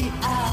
the eye.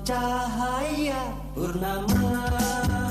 Cahaya purnama